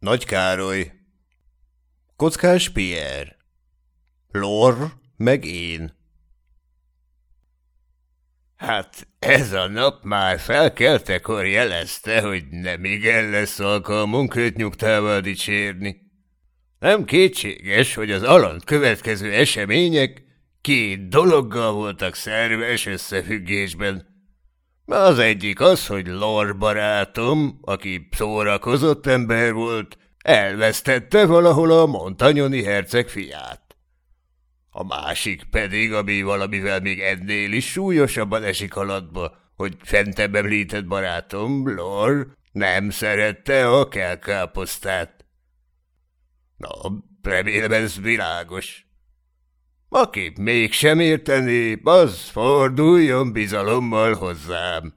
Nagy Károly Kockás Pierre Lor meg én Hát ez a nap már felkeltekor jelezte, hogy nem igen lesz alkalmunk őt nyugtával dicsérni. Nem kétséges, hogy az alant következő események két dologgal voltak szerves összefüggésben. Az egyik az, hogy Lor barátom, aki szórakozott ember volt, elvesztette valahol a montanyoni herceg fiát. A másik pedig, ami valamivel még ennél is súlyosabban esik alatba, hogy fentebb említett barátom, Lor, nem szerette a kelkáposztát. Na, remélem ez világos. Aki mégsem értené, az forduljon bizalommal hozzám.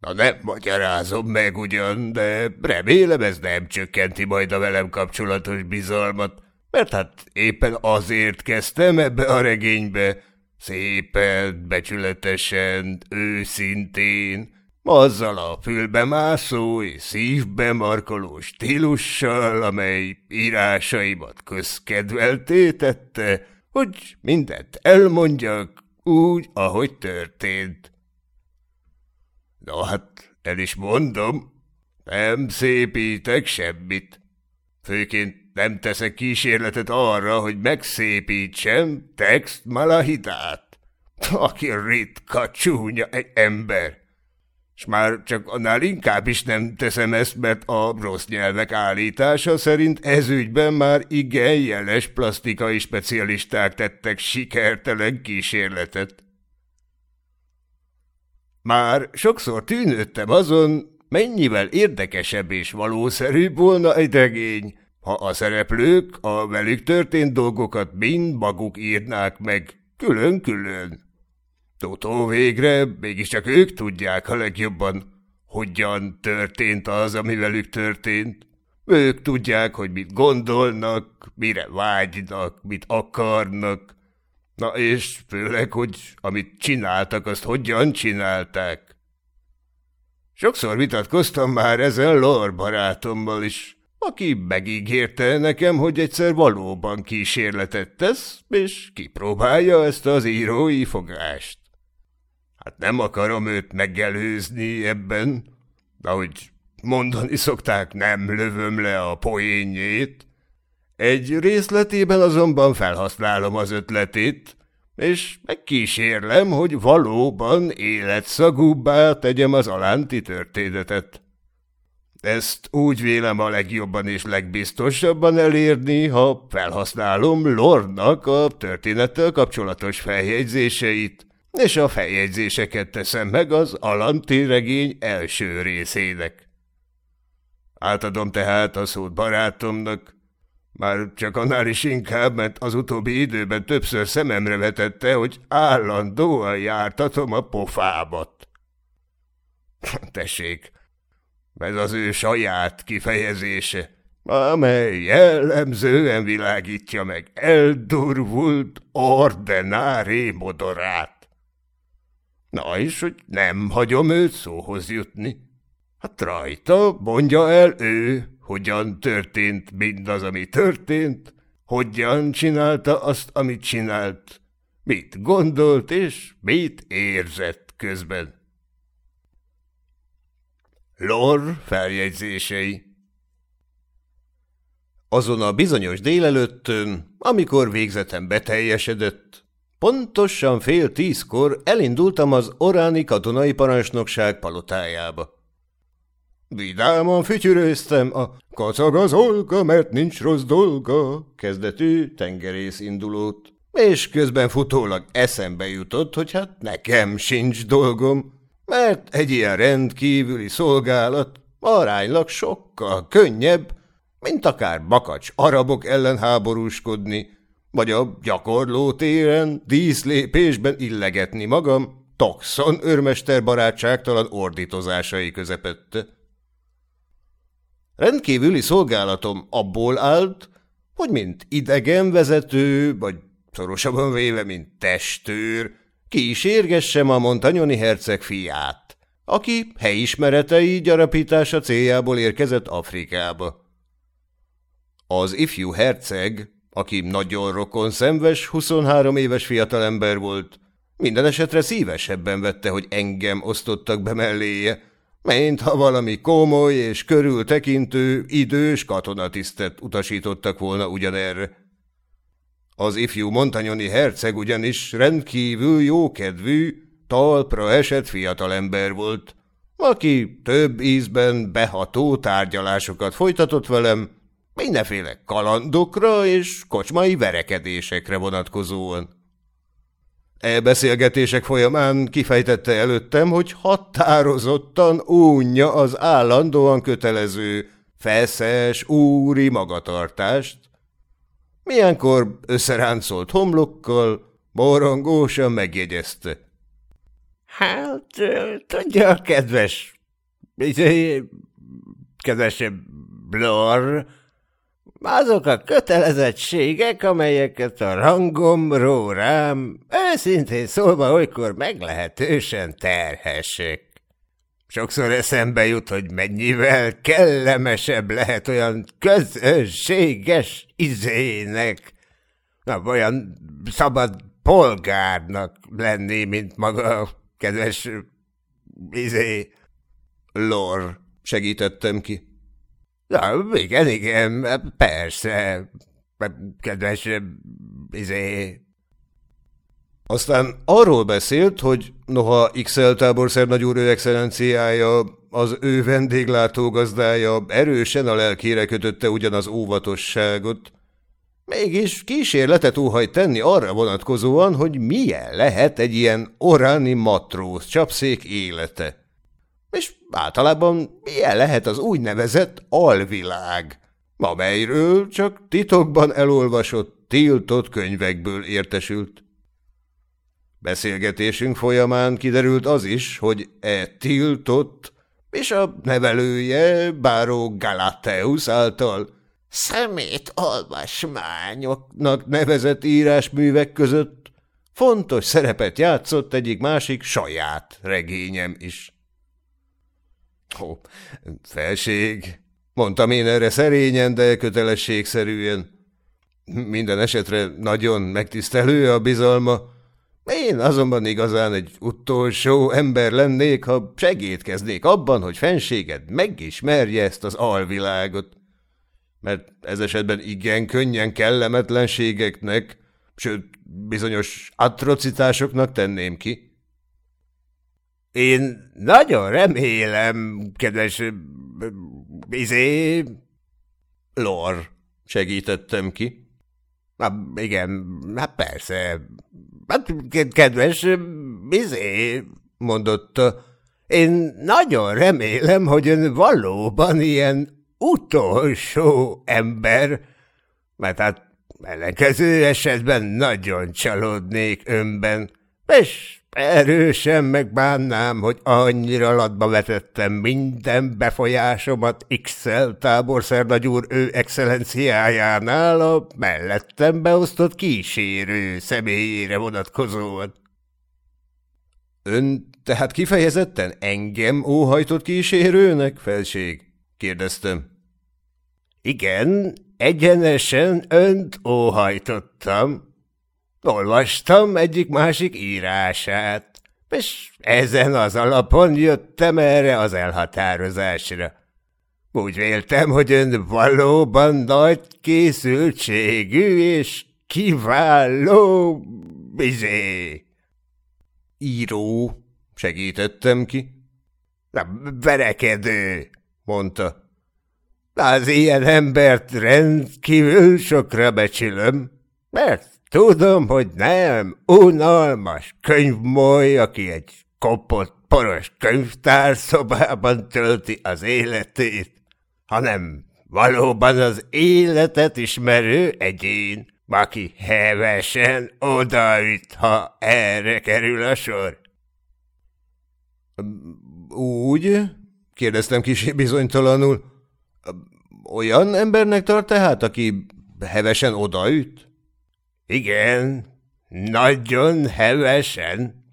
Na nem magyarázom meg ugyan, de remélem ez nem csökkenti majd a velem kapcsolatos bizalmat, mert hát éppen azért kezdtem ebbe a regénybe, szépen, becsületesen, őszintén, azzal a fülbe mászó és szívbe markoló stílussal, amely írásaimat közkedvelté tette, hogy mindent elmondjak úgy, ahogy történt. Na hát, el is mondom, nem szépítek semmit. Főként nem teszek kísérletet arra, hogy megszépítsem text malahitát, aki ritka csúnya egy ember. S már csak annál inkább is nem teszem ezt, mert a rossz nyelvek állítása szerint ezügyben már igen jeles plastikai specialisták tettek sikertelen kísérletet. Már sokszor tűnődtem azon, mennyivel érdekesebb és valószerűbb volna egy regény, ha a szereplők a velük történt dolgokat mind maguk írnák meg, külön-külön. Totó végre mégiscsak ők tudják a legjobban, hogyan történt az, ami velük történt. Ők tudják, hogy mit gondolnak, mire vágynak, mit akarnak. Na és főleg, hogy amit csináltak, azt hogyan csinálták. Sokszor vitatkoztam már ezen Lor barátommal is, aki megígérte nekem, hogy egyszer valóban kísérletet tesz, és kipróbálja ezt az írói fogást. Hát nem akarom őt megelőzni ebben, ahogy mondani szokták, nem lövöm le a poénjét. Egy részletében azonban felhasználom az ötletét, és megkísérlem, hogy valóban életszagúbbá tegyem az alánti történetet. Ezt úgy vélem a legjobban és legbiztosabban elérni, ha felhasználom Lornak a történettel kapcsolatos feljegyzéseit, és a feljegyzéseket teszem meg az Alanti regény első részének. Átadom tehát a szót barátomnak, már csak annál is inkább, mert az utóbbi időben többször szememre vetette, hogy állandóan jártatom a pofábat. Tessék, ez az ő saját kifejezése, amely jellemzően világítja meg eldurvult ordenári modorát. Na és, hogy nem hagyom őt szóhoz jutni. Hát rajta mondja el ő, hogyan történt mindaz, ami történt, hogyan csinálta azt, amit csinált, mit gondolt és mit érzett közben. Lor feljegyzései Azon a bizonyos délelőttön, amikor végzetem beteljesedett, pontosan fél tízkor elindultam az oráni katonai parancsnokság palotájába. Vidáman fütyürőztem a kacag az olga, mert nincs rossz dolga, kezdetű tengerész indulót, és közben futólag eszembe jutott, hogy hát nekem sincs dolgom, mert egy ilyen rendkívüli szolgálat aránylag sokkal könnyebb, mint akár bakacs arabok ellen háborúskodni, vagy a gyakorló téren díszlépésben illegetni magam Toxon őrmester barátságtalan ordítozásai közepette. Rendkívüli szolgálatom abból állt, hogy mint idegen vezető, vagy szorosabban véve, mint testőr, kísérgessem a montanyoni herceg fiát, aki helyismeretei gyarapítása céljából érkezett Afrikába. Az ifjú herceg, aki nagyon rokon szemves, 23 éves fiatalember volt, minden esetre szívesebben vette, hogy engem osztottak be melléje, mint ha valami komoly és körültekintő, idős katonatisztet utasítottak volna ugyanerre. Az ifjú montanyoni herceg ugyanis rendkívül jókedvű, talpra esett fiatalember volt, aki több ízben beható tárgyalásokat folytatott velem, mindenféle kalandokra és kocsmai verekedésekre vonatkozóan. E beszélgetések folyamán kifejtette előttem, hogy határozottan únja az állandóan kötelező, feszes, úri magatartást. Milyenkor összeráncolt homlokkal, borongósan megjegyezte. Hát, tudja, kedves, izé, kedves Blor, azok a kötelezettségek, amelyeket a rangom ró rám, őszintén szólva olykor meglehetősen terhessek. Sokszor eszembe jut, hogy mennyivel kellemesebb lehet olyan közönséges izének, na, olyan szabad polgárnak lenni, mint maga a kedves izé. Lor, segítettem ki. Ja, igen, igen, persze, kedves, izé... Aztán arról beszélt, hogy noha XL táborszer nagyúr ő excellenciája, az ő vendéglátógazdája erősen a lelkére kötötte ugyanaz óvatosságot, mégis kísérletet óhajt tenni arra vonatkozóan, hogy milyen lehet egy ilyen oráni matróz csapszék élete és általában milyen lehet az úgynevezett alvilág, amelyről csak titokban elolvasott, tiltott könyvekből értesült. Beszélgetésünk folyamán kiderült az is, hogy e tiltott és a nevelője Báró Galateus által szemét olvasmányoknak nevezett írásművek között fontos szerepet játszott egyik másik saját regényem is. Ó, felség, mondtam én erre szerényen, de kötelességszerűen. Minden esetre nagyon megtisztelő a bizalma. Én azonban igazán egy utolsó ember lennék, ha segítkeznék abban, hogy fenséged megismerje ezt az alvilágot. Mert ez esetben igen könnyen kellemetlenségeknek, sőt, bizonyos atrocitásoknak tenném ki. Én nagyon remélem, kedves... izé... Lor, segítettem ki. Na, igen, hát persze. Hát, kedves, izé, mondotta. Én nagyon remélem, hogy ön valóban ilyen utolsó ember, mert hát ellenkező esetben nagyon csalódnék önben, és Erősen megbánnám, hogy annyira latba vetettem minden befolyásomat XL táborszernagy úr ő excellenciájánál a mellettem beosztott kísérő személyére vonatkozóan. Ön tehát kifejezetten engem óhajtott kísérőnek, felség? kérdeztem. Igen, egyenesen önt óhajtottam, Olvastam egyik-másik írását, és ezen az alapon jöttem erre az elhatározásra. Úgy véltem, hogy ön valóban nagy készültségű és kiváló bizé. Író, segítettem ki. Na, verekedő, mondta. Az ilyen embert rendkívül sokra becsülöm, mert Tudom, hogy nem unalmas könyvmoly, aki egy kopott poros könyvtár szobában tölti az életét, hanem valóban az életet ismerő egyén, aki hevesen odaüt, ha erre kerül a sor. Úgy? kérdeztem kis bizonytalanul. Olyan embernek tart tehát, aki hevesen odaüt? Igen, nagyon hevesen.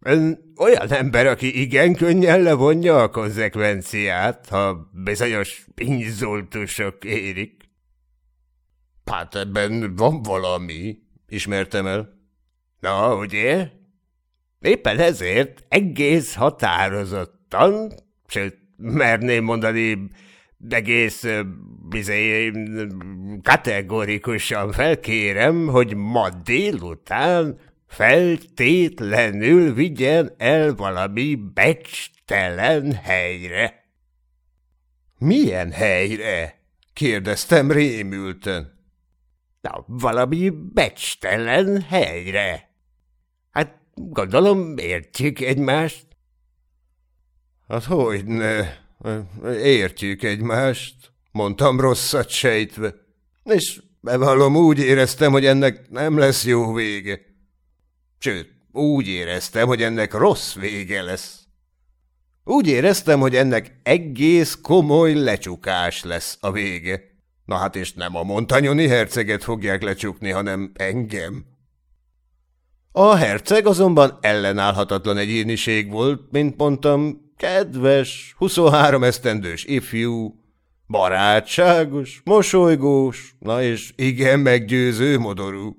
Ön olyan ember, aki igen könnyen levonja a konzekvenciát, ha bizonyos inzultusok érik. Hát ebben van valami, ismertem el. Na, ugye? Éppen ezért egész határozottan, sőt, merném mondani, egész bizé, kategorikusan felkérem, hogy ma délután feltétlenül vigyen el valami becstelen helyre. Milyen helyre? kérdeztem rémülten. Na, valami becstelen helyre. Hát gondolom értjük egymást. Hát hogyne, értjük egymást, mondtam rosszat sejtve, és bevallom úgy éreztem, hogy ennek nem lesz jó vége. Sőt, úgy éreztem, hogy ennek rossz vége lesz. Úgy éreztem, hogy ennek egész komoly lecsukás lesz a vége. Na hát és nem a montanyoni herceget fogják lecsukni, hanem engem. A herceg azonban ellenállhatatlan egyéniség volt, mint mondtam, kedves, 23 esztendős ifjú, barátságos, mosolygós, na és igen meggyőző modorú.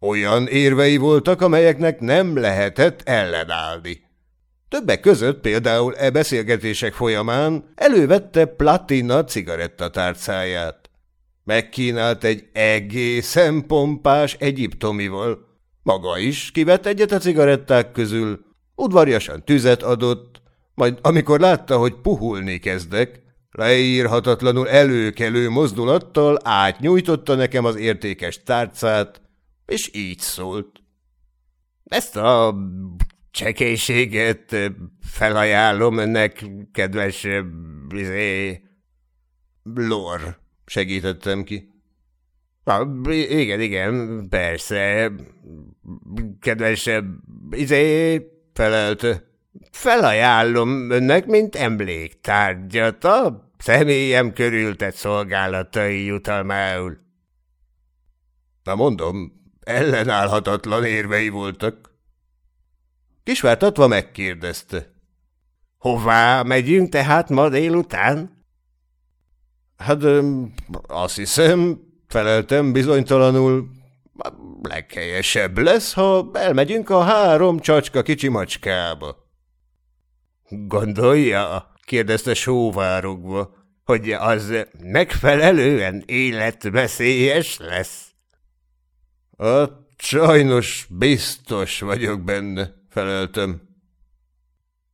Olyan érvei voltak, amelyeknek nem lehetett ellenállni. Többek között például e beszélgetések folyamán elővette platina cigarettatárcáját. Megkínált egy egészen pompás egyiptomival. Maga is kivett egyet a cigaretták közül, udvarjasan tüzet adott, majd amikor látta, hogy puhulni kezdek, leírhatatlanul előkelő mozdulattal átnyújtotta nekem az értékes tárcát, és így szólt. Ezt a csekélységet felajánlom önnek, kedves bizé... Lor, segítettem ki. Na, igen, igen, persze. Kedves, izé, felelte. Felajánlom önnek, mint emléktárgyat a személyem körültett szolgálatai jutalmául. Na mondom, ellenállhatatlan érvei voltak. Kisvártatva megkérdezte. Hová megyünk tehát ma délután? Hát azt hiszem, feleltem bizonytalanul, leghelyesebb lesz, ha elmegyünk a három csacska kicsi macskába. Gondolja, kérdezte sóvárogva, hogy az megfelelően életveszélyes lesz. Hát sajnos biztos vagyok benne, feleltem.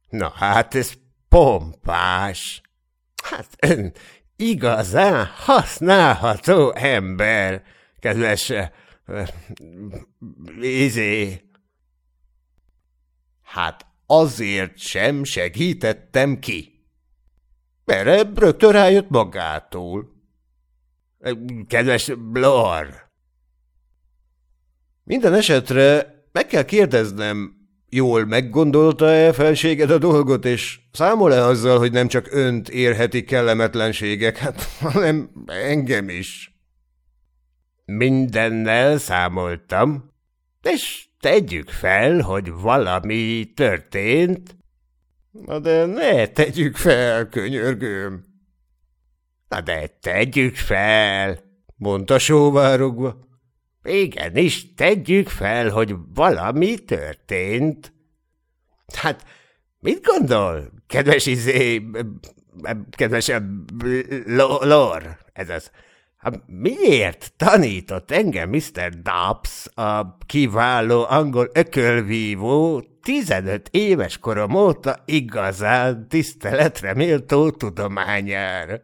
Na hát ez pompás. Hát ön igazán használható ember, kedves izé. Hát azért sem segítettem ki. Erre rögtön rájött magától. Kedves Blor, minden esetre meg kell kérdeznem, jól meggondolta-e felséged a dolgot, és számol-e azzal, hogy nem csak önt érheti kellemetlenségek, hát, hanem engem is? Mindennel számoltam, és tegyük fel, hogy valami történt. Na de ne tegyük fel, könyörgőm. Na de tegyük fel, mondta sóvárogva. Igenis, tegyük fel, hogy valami történt. Hát, mit gondol, kedves izé, kedves lor, ez az, miért tanított engem Mr. Dobbs, a kiváló angol ökölvívó, 15 éves korom óta igazán tiszteletre méltó tudományára?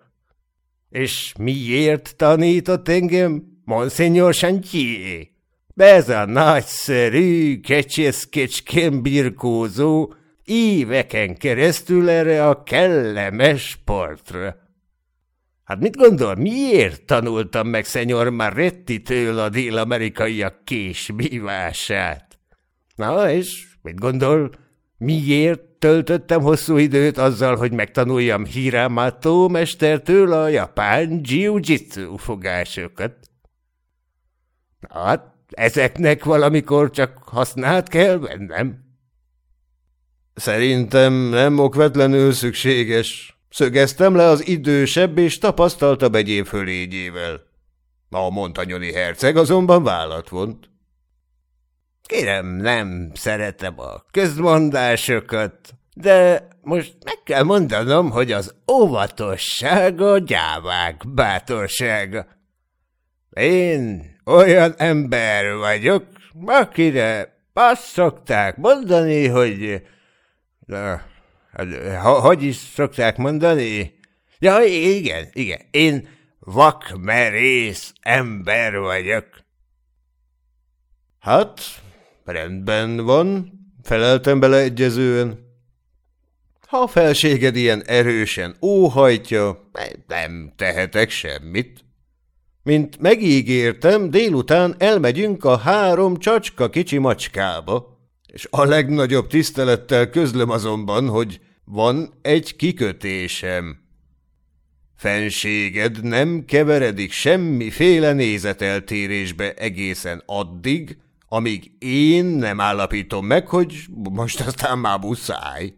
És miért tanított engem? Monsignor Chantier. Ez a nagyszerű, kecseszkecskén birkózó éveken keresztül erre a kellemes sportra. Hát mit gondol, miért tanultam meg szenyor Maretti-től a dél-amerikaiak késbívását? Na, és mit gondol, miért töltöttem hosszú időt azzal, hogy megtanuljam Hiramato mestertől a japán jiu-jitsu fogásokat? Hát, ezeknek valamikor csak hasznát kell vennem. Szerintem nem okvetlenül szükséges. Szögeztem le az idősebb és tapasztaltabb egyéb fölégyével. A montanyoni herceg azonban vállat vont. Kérem, nem szeretem a közmondásokat, de most meg kell mondanom, hogy az óvatosság a gyávák bátorsága. Én olyan ember vagyok, akire azt szokták mondani, hogy... Na, hogy is szokták mondani? Ja, igen, igen, én vakmerész ember vagyok. Hát, rendben van, feleltem beleegyezően. Ha a felséged ilyen erősen óhajtja, nem tehetek semmit. Mint megígértem, délután elmegyünk a három csacska kicsi macskába, és a legnagyobb tisztelettel közlöm azonban, hogy van egy kikötésem. Fenséged nem keveredik semmiféle nézeteltérésbe egészen addig, amíg én nem állapítom meg, hogy most aztán már muszáj.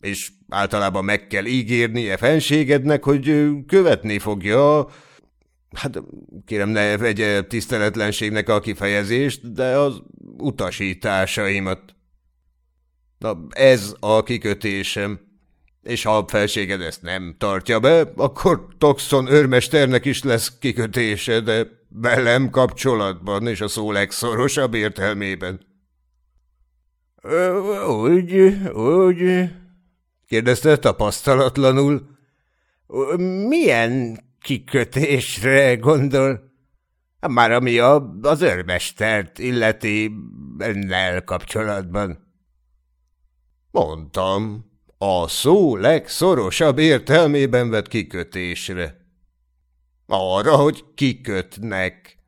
És általában meg kell ígérnie fenségednek, hogy követni fogja, hát kérem ne vegye tiszteletlenségnek a kifejezést, de az utasításaimat. Na, ez a kikötésem és ha a felséged ezt nem tartja be, akkor Toxon őrmesternek is lesz kikötése, de velem kapcsolatban és a szó legszorosabb értelmében. – Úgy, úgy, kérdezte tapasztalatlanul. – Milyen kikötésre gondol? Már ami a, az őrmestert illeti ennel kapcsolatban. Mondtam, a szó legszorosabb értelmében vett kikötésre. Arra, hogy kikötnek.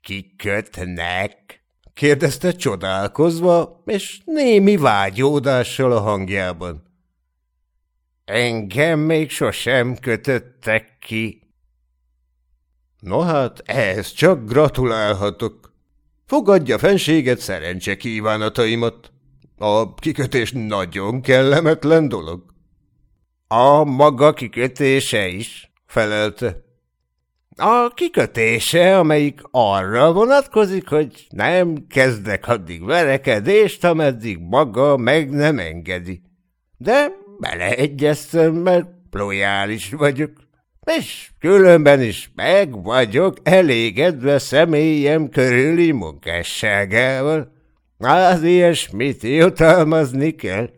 Kikötnek? kérdezte csodálkozva, és némi vágyódással a hangjában. Engem még sosem kötöttek ki. No hát, ehhez csak gratulálhatok. Fogadja fenséget szerencse kívánataimat. A kikötés nagyon kellemetlen dolog. A maga kikötése is, felelte. A kikötése, amelyik arra vonatkozik, hogy nem kezdek addig verekedést, ameddig maga meg nem engedi. De beleegyeztem, mert lojális vagyok, és különben is meg vagyok elégedve személyem körüli munkásságával. Az ilyesmit jutalmazni kell.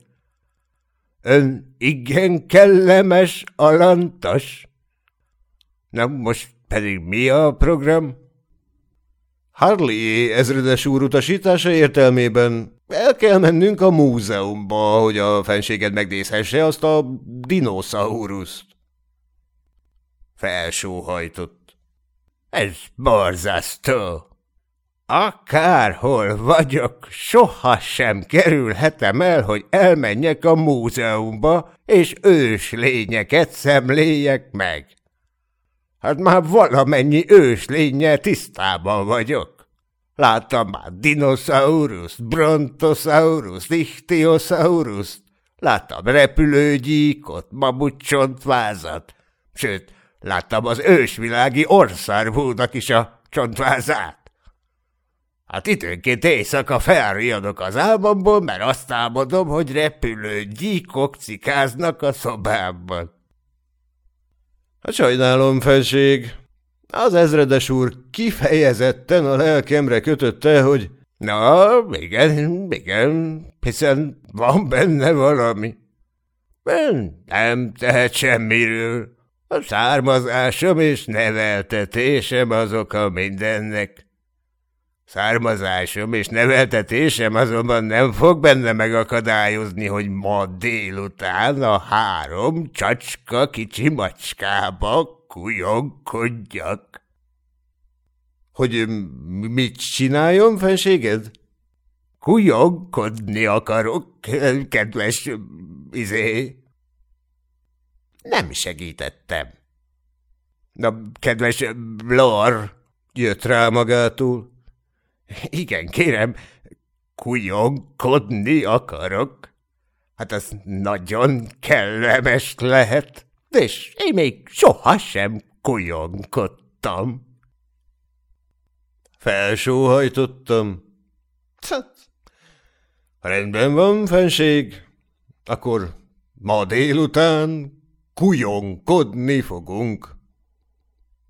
Ön igen kellemes alantas. Na most pedig mi a program? Harley ezredes úr utasítása értelmében el kell mennünk a múzeumba, hogy a fenséged megnézhesse azt a dinoszaurusz. Felsóhajtott. Ez borzasztó. Akárhol vagyok, sohasem kerülhetem el, hogy elmenjek a múzeumba, és ős lényeket szemléljek meg. Hát már valamennyi ős lényel tisztában vagyok. Láttam már dinoszaurusz, brontosaurus, ichthyosaurus, láttam repülőgyíkot, mamutcsontvázat, sőt, láttam az ősvilági orszárvúnak is a csontvázát. Hát időnként éjszaka felriadok az álmomból, mert azt álmodom, hogy repülő gyíkok cikáznak a szobámban. Hát sajnálom, fenség. Az ezredes úr kifejezetten a lelkemre kötötte, hogy... Na, igen, igen, hiszen van benne valami. Ön nem tehet semmiről. A származásom és neveltetésem azok a mindennek. Származásom és neveltetésem azonban nem fog benne megakadályozni, hogy ma délután a három csacska kicsi macskába kujongkodjak. Hogy mit csináljon, fenséged? Kujongkodni akarok, kedves izé. Nem segítettem. Na, kedves Blor, jött rá magától. Igen, kérem, kujongkodni akarok. Hát az nagyon kellemes lehet, és én még sohasem kujonkodtam. Felsóhajtottam. Rendben van, fenség. Akkor ma délután kujonkodni fogunk.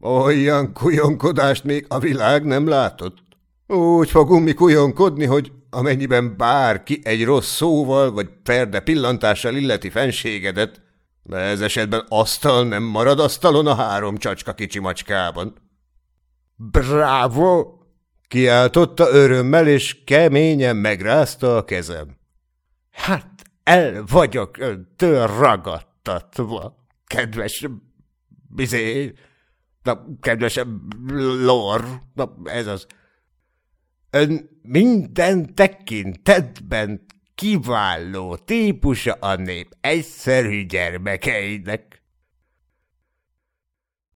Olyan kujonkodást még a világ nem látott. Úgy fogunk mi kujonkodni, hogy amennyiben bárki egy rossz szóval vagy ferde pillantással illeti fenségedet, de ez esetben asztal nem marad asztalon a három csacska kicsi macskában. Bravo! Kiáltotta örömmel, és keményen megrázta a kezem. Hát el vagyok öntől ragadtatva, kedves bizé, na, kedves lor, na, ez az. Ön minden tekintetben kiváló típusa a nép egyszerű gyermekeinek.